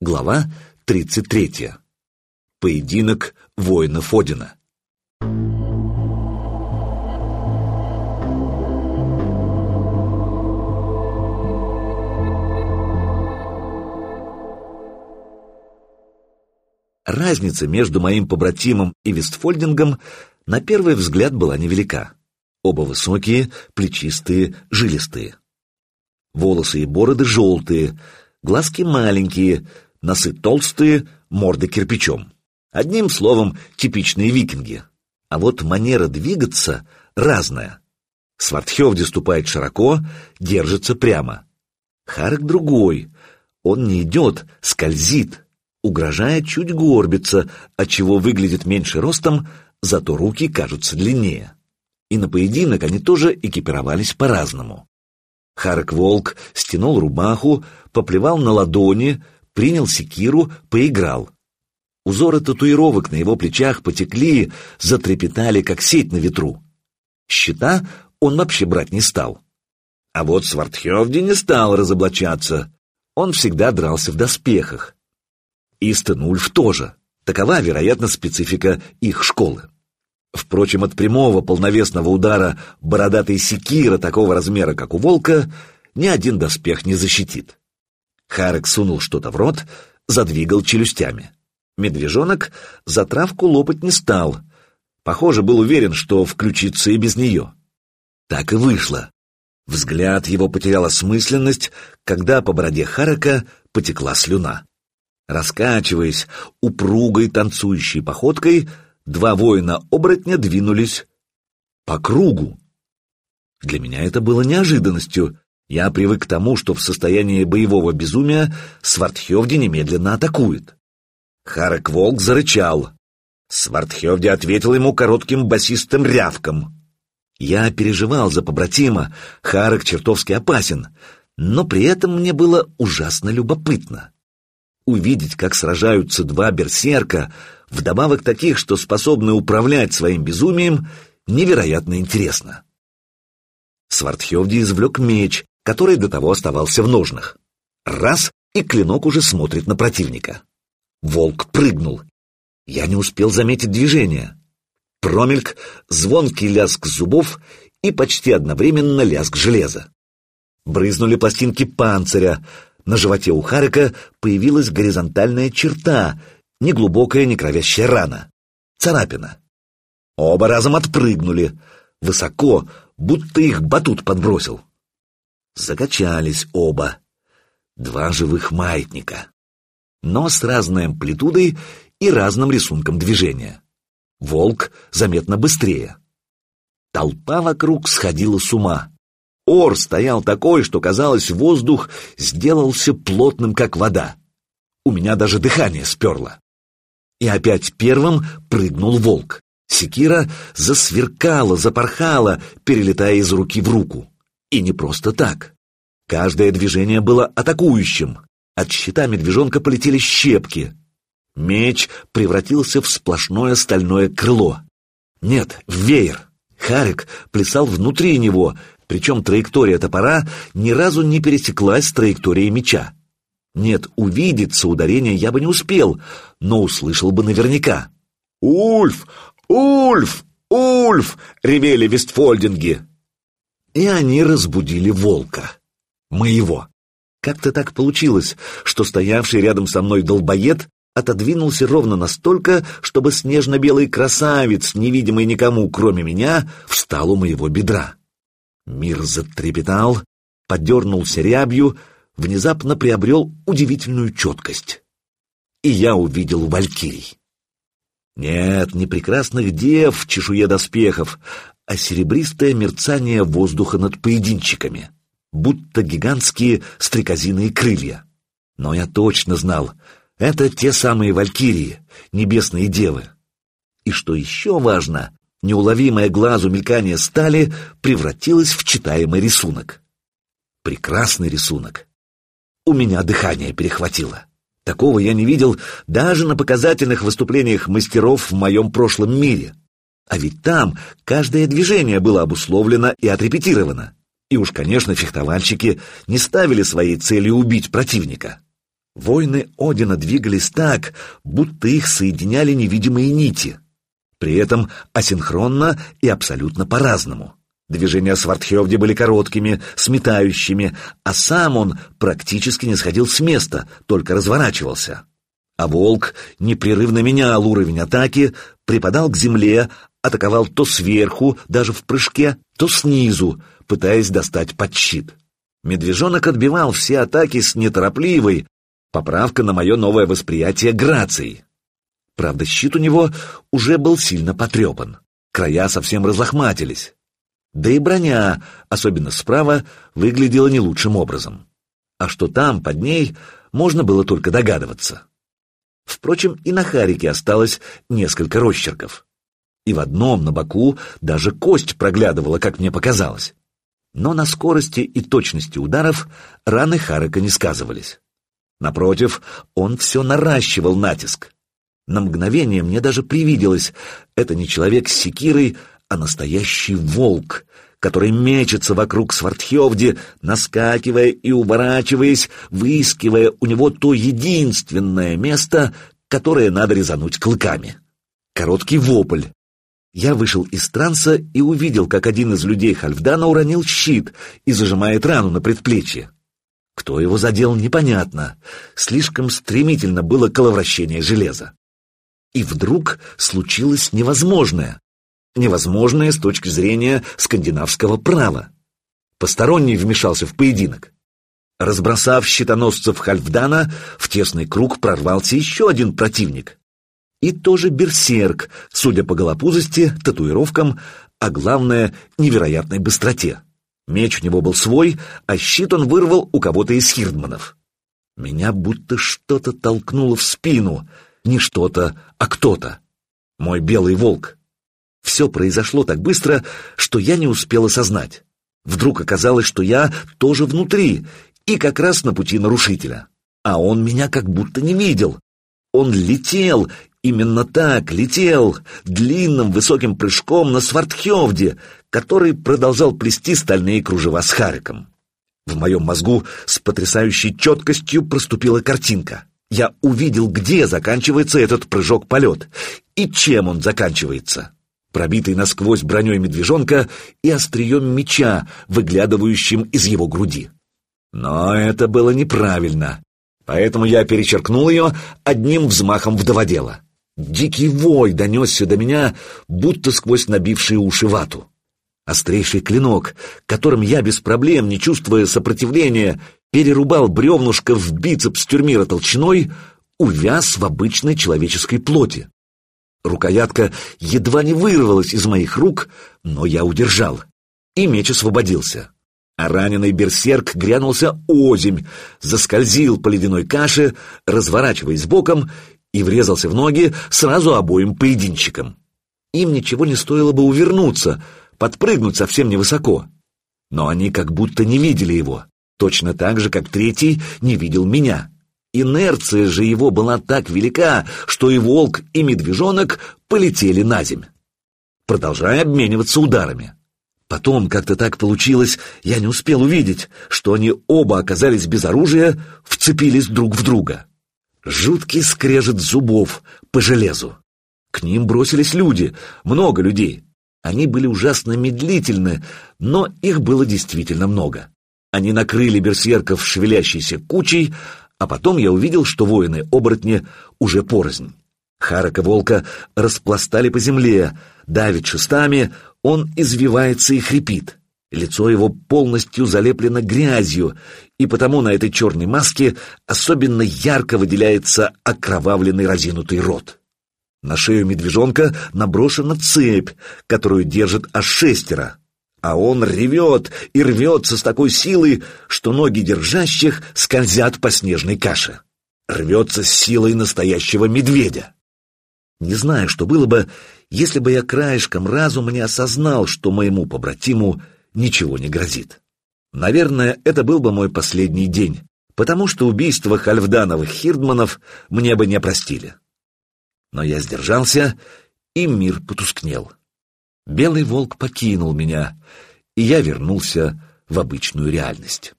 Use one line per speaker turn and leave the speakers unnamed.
Глава 33. Поединок воинов Одина. Разница между моим побратимом и Вестфольдингом на первый взгляд была невелика. Оба высокие, плечистые, жилистые. Волосы и бороды желтые, глазки маленькие — носы толстые, морды кирпичом. Одним словом, типичные викинги. А вот манера двигаться разная. Свартхевди ступает широко, держится прямо. Харк другой. Он не идет, скользит, угрожая чуть горбится, отчего выглядит меньше ростом, зато руки кажутся длиннее. И на поединок они тоже экипировались по-разному. Харк Волк стянул рубаху, поплевал на ладони, принял секиру, поиграл. Узоры татуировок на его плечах потекли, затрепетали, как сеть на ветру. Щита он вообще брать не стал. А вот Свартхевди не стал разоблачаться. Он всегда дрался в доспехах. И Стенульф тоже. Такова, вероятно, специфика их школы. Впрочем, от прямого полновесного удара бородатой секира такого размера, как у волка, ни один доспех не защитит. Харек сунул что-то в рот, задвигал челюстями. Медвежонок затравку лопать не стал. Похоже, был уверен, что включится и без нее. Так и вышло. Взгляд его потерял осмысленность, когда по бороде Харека потекла слюна. Раскачиваясь упругой танцующей походкой, два воина-оборотня двинулись по кругу. Для меня это было неожиданностью. Я привык к тому, что в состоянии боевого безумия Свартхевди немедленно атакует. Харек Волк зарычал. Свартхевди ответил ему коротким басистым рявком. Я переживал за побратима, Харек чертовски опасен, но при этом мне было ужасно любопытно. Увидеть, как сражаются два берсерка, вдобавок таких, что способны управлять своим безумием, невероятно интересно. Свартхевди извлек меч, который до того оставался в ножнах. Раз, и клинок уже смотрит на противника. Волк прыгнул. Я не успел заметить движение. Промельк, звонкий лязг зубов и почти одновременно лязг железа. Брызнули пластинки панциря. На животе у Харика появилась горизонтальная черта, неглубокая некровящая рана. Царапина. Оба разом отпрыгнули. Высоко, будто их батут подбросил. Закачались оба. Два живых маятника. Но с разной амплитудой и разным рисунком движения. Волк заметно быстрее. Толпа вокруг сходила с ума. Ор стоял такой, что, казалось, воздух сделался плотным, как вода. У меня даже дыхание сперло. И опять первым прыгнул волк. Секира засверкала, запорхала, перелетая из руки в руку. И не просто так. Каждое движение было атакующим. От щита медвежонка полетели щепки. Меч превратился в сплошное стальное крыло. Нет, в веер. Харик плясал внутри него, причем траектория топора ни разу не пересеклась с траекторией меча. Нет, увидеть соударение я бы не успел, но услышал бы наверняка. «Ульф! Ульф! Ульф!» — ревели вестфольдинги и они разбудили волка. Моего. Как-то так получилось, что стоявший рядом со мной долбоед отодвинулся ровно настолько, чтобы снежно-белый красавец, невидимый никому, кроме меня, встал у моего бедра. Мир затрепетал, подернулся рябью, внезапно приобрел удивительную четкость. И я увидел валькирий. Нет, не прекрасных дев в чешуе доспехов, а серебристое мерцание воздуха над поединчиками, будто гигантские стрекозиные крылья. Но я точно знал, это те самые валькирии, небесные девы. И что еще важно, неуловимое глазу мелькание стали превратилось в читаемый рисунок. Прекрасный рисунок. У меня дыхание перехватило. Такого я не видел даже на показательных выступлениях мастеров в моем прошлом мире. А ведь там каждое движение было обусловлено и отрепетировано. И уж, конечно, фехтовальщики не ставили своей целью убить противника. Войны Одина двигались так, будто их соединяли невидимые нити. При этом асинхронно и абсолютно по-разному. Движения Свардхевди были короткими, сметающими, а сам он практически не сходил с места, только разворачивался. А волк непрерывно менял уровень атаки, припадал к земле, атаковал то сверху, даже в прыжке, то снизу, пытаясь достать под щит. Медвежонок отбивал все атаки с неторопливой, Поправка на мое новое восприятие грацией. Правда, щит у него уже был сильно потрепан. Края совсем разлохматились. Да и броня, особенно справа, выглядела не лучшим образом. А что там, под ней, можно было только догадываться. Впрочем, и на харике осталось несколько росчерков. И в одном, на боку, даже кость проглядывала, как мне показалось. Но на скорости и точности ударов раны Харика не сказывались. Напротив, он все наращивал натиск. На мгновение мне даже привиделось, это не человек с секирой, а настоящий волк, который мечется вокруг Свартхевди, наскакивая и уворачиваясь, выискивая у него то единственное место, которое надо резануть клыками. Короткий вопль. Я вышел из транса и увидел, как один из людей Хальфдана уронил щит и зажимает рану на предплечье. Кто его задел, непонятно. Слишком стремительно было коловращение железа. И вдруг случилось невозможное. Невозможное с точки зрения скандинавского права. Посторонний вмешался в поединок. Разбросав щитоносцев Хальфдана, в тесный круг прорвался еще один противник. И тоже берсерк, судя по голопузости, татуировкам, а главное, невероятной быстроте. Меч у него был свой, а щит он вырвал у кого-то из хирдманов. Меня будто что-то толкнуло в спину. Не что-то, а кто-то. Мой белый волк. Все произошло так быстро, что я не успел осознать. Вдруг оказалось, что я тоже внутри и как раз на пути нарушителя. А он меня как будто не видел. Он летел, именно так, летел, длинным высоким прыжком на Свартхевде, который продолжал плести стальные кружева с Хариком. В моем мозгу с потрясающей четкостью проступила картинка. Я увидел, где заканчивается этот прыжок-полет и чем он заканчивается. Пробитый насквозь броней медвежонка и острием меча, выглядывающим из его груди. Но это было неправильно, поэтому я перечеркнул ее одним взмахом вдоводела. Дикий вой донесся до меня, будто сквозь набившие уши вату. Острейший клинок, которым я без проблем, не чувствуя сопротивления, перерубал бревнушка в бицепс тюрмира толщиной, увяз в обычной человеческой плоти. Рукоятка едва не вырвалась из моих рук, но я удержал, и меч освободился. А раненый берсерк грянулся озимь, заскользил по ледяной каше, разворачиваясь боком, и врезался в ноги сразу обоим поединщикам. Им ничего не стоило бы увернуться — подпрыгнуть совсем невысоко. Но они как будто не видели его, точно так же, как третий не видел меня. Инерция же его была так велика, что и волк, и медвежонок полетели на земь, продолжая обмениваться ударами. Потом как-то так получилось, я не успел увидеть, что они оба оказались без оружия, вцепились друг в друга. Жуткий скрежет зубов по железу. К ним бросились люди, много людей. Они были ужасно медлительны, но их было действительно много. Они накрыли берсерков шевелящейся кучей, а потом я увидел, что воины-оборотни уже порознь. Харака волка распластали по земле, давит шестами, он извивается и хрипит. Лицо его полностью залеплено грязью, и потому на этой черной маске особенно ярко выделяется окровавленный разинутый рот. На шею медвежонка наброшена цепь, которую держит аж шестеро. А он ревет и рвется с такой силой, что ноги держащих скользят по снежной каше. Рвется с силой настоящего медведя. Не знаю, что было бы, если бы я краешком разума не осознал, что моему побратиму ничего не грозит. Наверное, это был бы мой последний день, потому что убийство Хальфдановых Хирдманов мне бы не простили. Но я сдержался, и мир потускнел. Белый волк покинул меня, и я вернулся в обычную реальность.